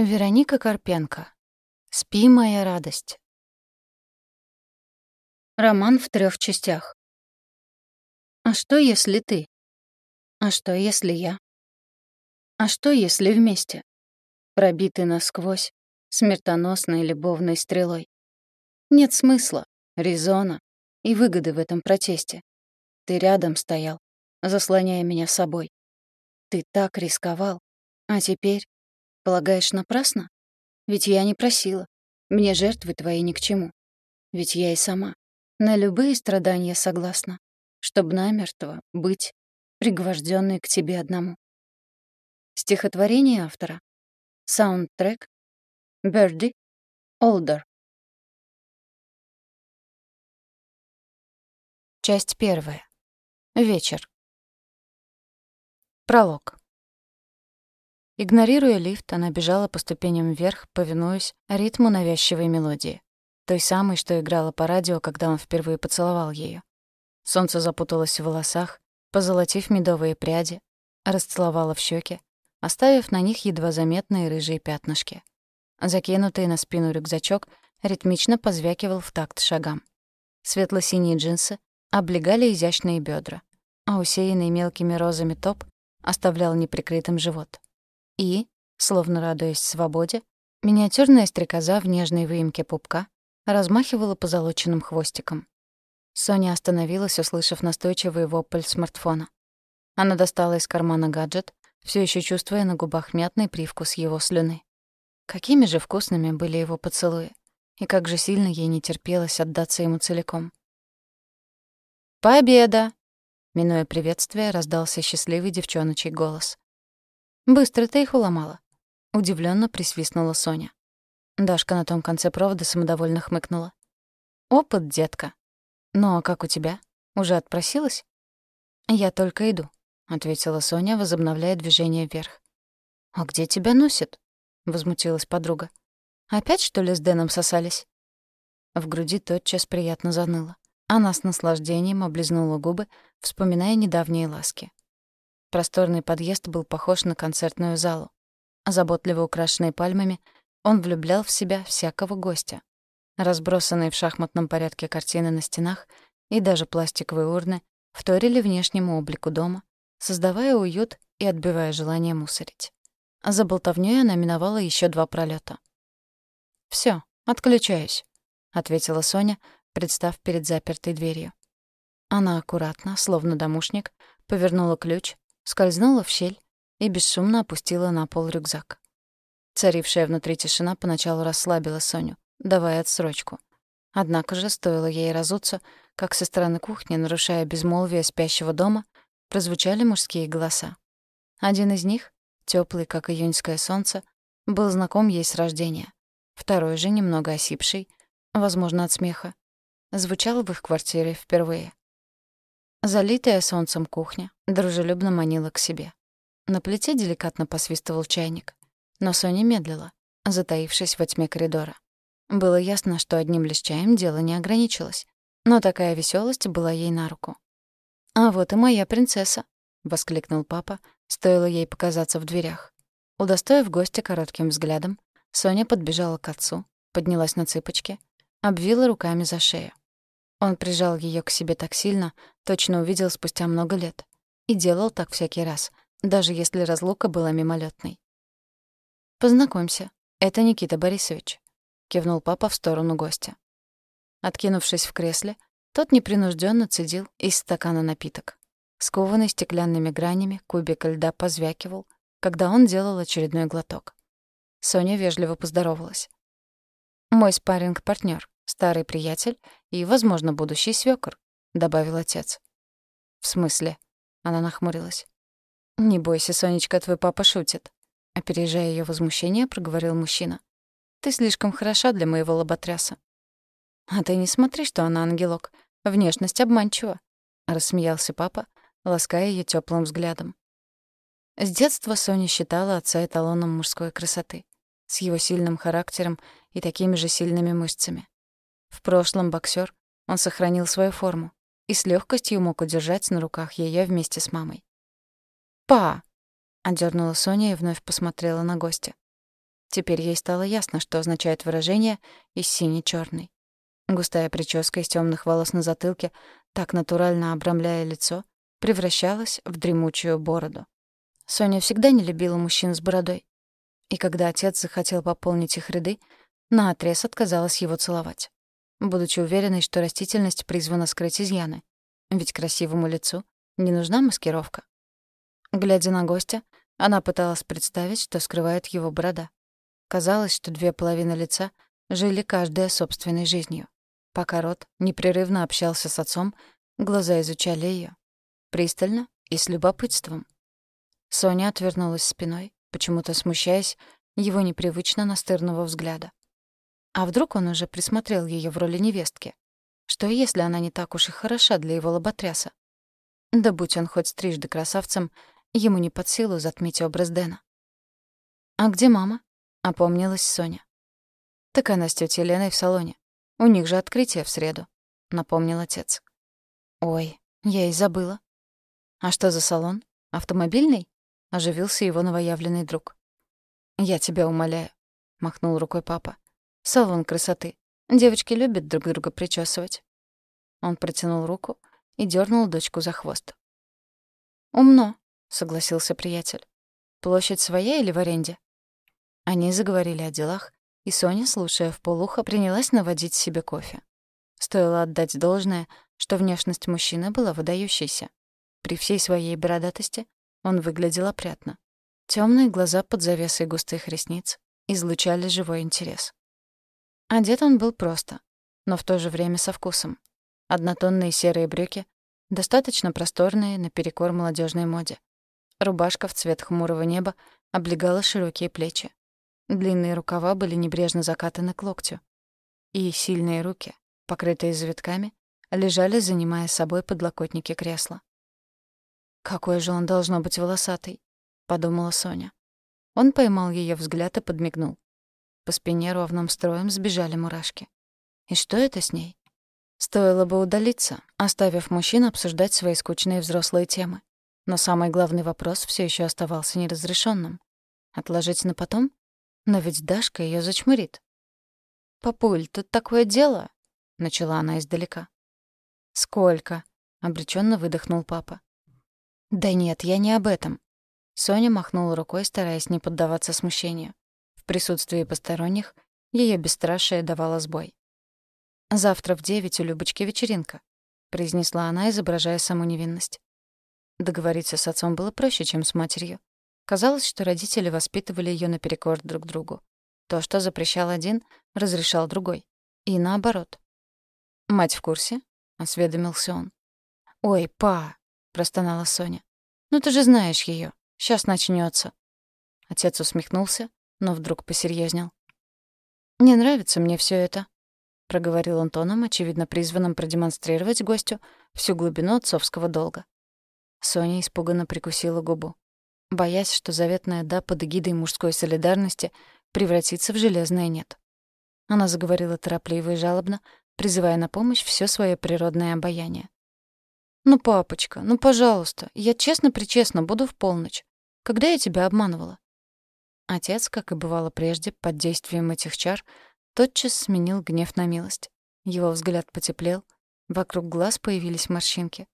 Вероника Карпенко. «Спи, моя радость». Роман в трех частях. А что, если ты? А что, если я? А что, если вместе? Пробиты насквозь, смертоносной любовной стрелой. Нет смысла, резона и выгоды в этом протесте. Ты рядом стоял, заслоняя меня собой. Ты так рисковал, а теперь Полагаешь, напрасно? Ведь я не просила. Мне жертвы твои ни к чему. Ведь я и сама на любые страдания согласна, чтобы намертво быть пригвождённой к тебе одному. Стихотворение автора. Саундтрек. Берди. Олдер. Часть первая. Вечер. Пролог. Игнорируя лифт, она бежала по ступеням вверх, повинуясь ритму навязчивой мелодии. Той самой, что играла по радио, когда он впервые поцеловал ее. Солнце запуталось в волосах, позолотив медовые пряди, расцеловало в щеки, оставив на них едва заметные рыжие пятнышки. Закинутый на спину рюкзачок ритмично позвякивал в такт шагам. Светло-синие джинсы облегали изящные бедра, а усеянный мелкими розами топ оставлял неприкрытым живот. И, словно радуясь свободе, миниатюрная стрекоза в нежной выемке пупка размахивала позолоченным хвостиком. Соня остановилась, услышав настойчивый вопль смартфона. Она достала из кармана гаджет, все еще чувствуя на губах мятный привкус его слюны. Какими же вкусными были его поцелуи, и как же сильно ей не терпелось отдаться ему целиком. «Победа!» Минуя приветствие, раздался счастливый девчоночий голос. «Быстро ты их уломала», — удивленно присвистнула Соня. Дашка на том конце провода самодовольно хмыкнула. «Опыт, детка. Ну а как у тебя? Уже отпросилась?» «Я только иду», — ответила Соня, возобновляя движение вверх. «А где тебя носит?» — возмутилась подруга. «Опять, что ли, с Дэном сосались?» В груди тотчас приятно заныло. Она с наслаждением облизнула губы, вспоминая недавние ласки. Просторный подъезд был похож на концертную залу. Заботливо украшенный пальмами, он влюблял в себя всякого гостя. Разбросанные в шахматном порядке картины на стенах и даже пластиковые урны вторили внешнему облику дома, создавая уют и отбивая желание мусорить. За болтовнёй она миновала еще два пролета. Все, отключаюсь», — ответила Соня, представ перед запертой дверью. Она аккуратно, словно домушник, повернула ключ, скользнула в щель и бесшумно опустила на пол рюкзак. Царившая внутри тишина поначалу расслабила Соню, давая отсрочку. Однако же стоило ей разуться, как со стороны кухни, нарушая безмолвие спящего дома, прозвучали мужские голоса. Один из них, теплый, как июньское солнце, был знаком ей с рождения. Второй же, немного осипший, возможно, от смеха, звучал в их квартире впервые. Залитая солнцем кухня дружелюбно манила к себе. На плите деликатно посвистывал чайник. Но Соня медлила, затаившись во тьме коридора. Было ясно, что одним лишь чаем дело не ограничилось. Но такая веселость была ей на руку. «А вот и моя принцесса», — воскликнул папа, стоило ей показаться в дверях. Удостоив гостя коротким взглядом, Соня подбежала к отцу, поднялась на цыпочки, обвила руками за шею. Он прижал ее к себе так сильно, точно увидел спустя много лет. И делал так всякий раз, даже если разлука была мимолетной. «Познакомься, это Никита Борисович», — кивнул папа в сторону гостя. Откинувшись в кресле, тот непринужденно цедил из стакана напиток. Скованный стеклянными гранями, кубик льда позвякивал, когда он делал очередной глоток. Соня вежливо поздоровалась. «Мой спарринг партнер старый приятель и, возможно, будущий свёкор», — добавил отец. «В смысле?» — она нахмурилась. «Не бойся, Сонечка, твой папа шутит», — опережая её возмущение, проговорил мужчина. «Ты слишком хороша для моего лоботряса». «А ты не смотри, что она ангелок. Внешность обманчива», — рассмеялся папа, лаская её тёплым взглядом. С детства Соня считала отца эталоном мужской красоты, с его сильным характером и такими же сильными мышцами. В прошлом боксер, он сохранил свою форму и с легкостью мог удержать на руках ее вместе с мамой. «Па!» — одернула Соня и вновь посмотрела на гостя. Теперь ей стало ясно, что означает выражение «из сине чёрный». Густая прическа из темных волос на затылке, так натурально обрамляя лицо, превращалась в дремучую бороду. Соня всегда не любила мужчин с бородой. И когда отец захотел пополнить их ряды, наотрез отказалась его целовать. Будучи уверенной, что растительность призвана скрыть изъяны. Ведь красивому лицу не нужна маскировка. Глядя на гостя, она пыталась представить, что скрывает его борода. Казалось, что две половины лица жили каждая собственной жизнью. Пока рот непрерывно общался с отцом, глаза изучали ее Пристально и с любопытством. Соня отвернулась спиной, почему-то смущаясь его непривычно настырного взгляда. А вдруг он уже присмотрел ее в роли невестки? Что если она не так уж и хороша для его лоботряса? Да будь он хоть трижды красавцем, ему не под силу затмить образ Дэна. «А где мама?» — опомнилась Соня. «Так она с тётей Леной в салоне. У них же открытие в среду», — напомнил отец. «Ой, я и забыла». «А что за салон? Автомобильный?» — оживился его новоявленный друг. «Я тебя умоляю», — махнул рукой папа. «Салон красоты. Девочки любят друг друга причесывать». Он протянул руку и дернул дочку за хвост. «Умно», — согласился приятель. «Площадь своя или в аренде?» Они заговорили о делах, и Соня, слушая в полухо, принялась наводить себе кофе. Стоило отдать должное, что внешность мужчины была выдающейся. При всей своей бородатости он выглядел опрятно. Темные глаза под завесой густых ресниц излучали живой интерес. Одет он был просто, но в то же время со вкусом. Однотонные серые брюки, достаточно просторные наперекор молодежной моде. Рубашка в цвет хмурого неба облегала широкие плечи. Длинные рукава были небрежно закатаны к локтю. И сильные руки, покрытые завитками, лежали, занимая собой подлокотники кресла. «Какой же он должно быть волосатый», — подумала Соня. Он поймал ее взгляд и подмигнул. По спине ровным строем сбежали мурашки. И что это с ней? Стоило бы удалиться, оставив мужчин обсуждать свои скучные взрослые темы. Но самый главный вопрос все еще оставался неразрешенным. Отложить на потом? Но ведь Дашка ее зачмырит. «Папуль, тут такое дело!» — начала она издалека. «Сколько?» — обреченно выдохнул папа. «Да нет, я не об этом». Соня махнула рукой, стараясь не поддаваться смущению. Присутствии посторонних ее бесстрашие давало сбой. «Завтра в девять у Любочки вечеринка», — произнесла она, изображая саму невинность. Договориться с отцом было проще, чем с матерью. Казалось, что родители воспитывали ее наперекор друг другу. То, что запрещал один, разрешал другой. И наоборот. «Мать в курсе?» — осведомился он. «Ой, па!» простонала Соня. «Ну ты же знаешь ее. Сейчас начнется. Отец усмехнулся, но вдруг посерьезнел. «Не нравится мне все это», — проговорил он тоном, очевидно призванным продемонстрировать гостю всю глубину отцовского долга. Соня испуганно прикусила губу, боясь, что заветная «да» под эгидой мужской солидарности превратится в железное «нет». Она заговорила торопливо и жалобно, призывая на помощь все свое природное обаяние. «Ну, папочка, ну, пожалуйста, я честно-причестно буду в полночь. Когда я тебя обманывала?» Отец, как и бывало прежде, под действием этих чар, тотчас сменил гнев на милость. Его взгляд потеплел, вокруг глаз появились морщинки.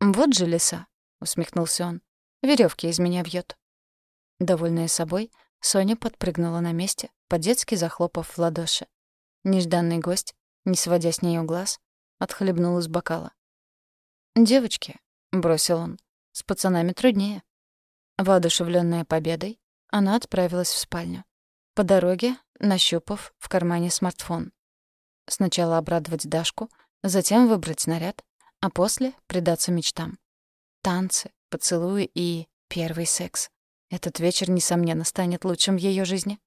«Вот же лиса!» — усмехнулся он. Веревки из меня вьет. Довольная собой, Соня подпрыгнула на месте, по-детски захлопав в ладоши. Нежданный гость, не сводя с нее глаз, отхлебнул из бокала. «Девочки», — бросил он, — «с пацанами труднее». Воодушевленная победой, она отправилась в спальню. По дороге, нащупав в кармане смартфон. Сначала обрадовать Дашку, затем выбрать наряд, а после предаться мечтам. Танцы, поцелуи и первый секс. Этот вечер, несомненно, станет лучшим в ее жизни.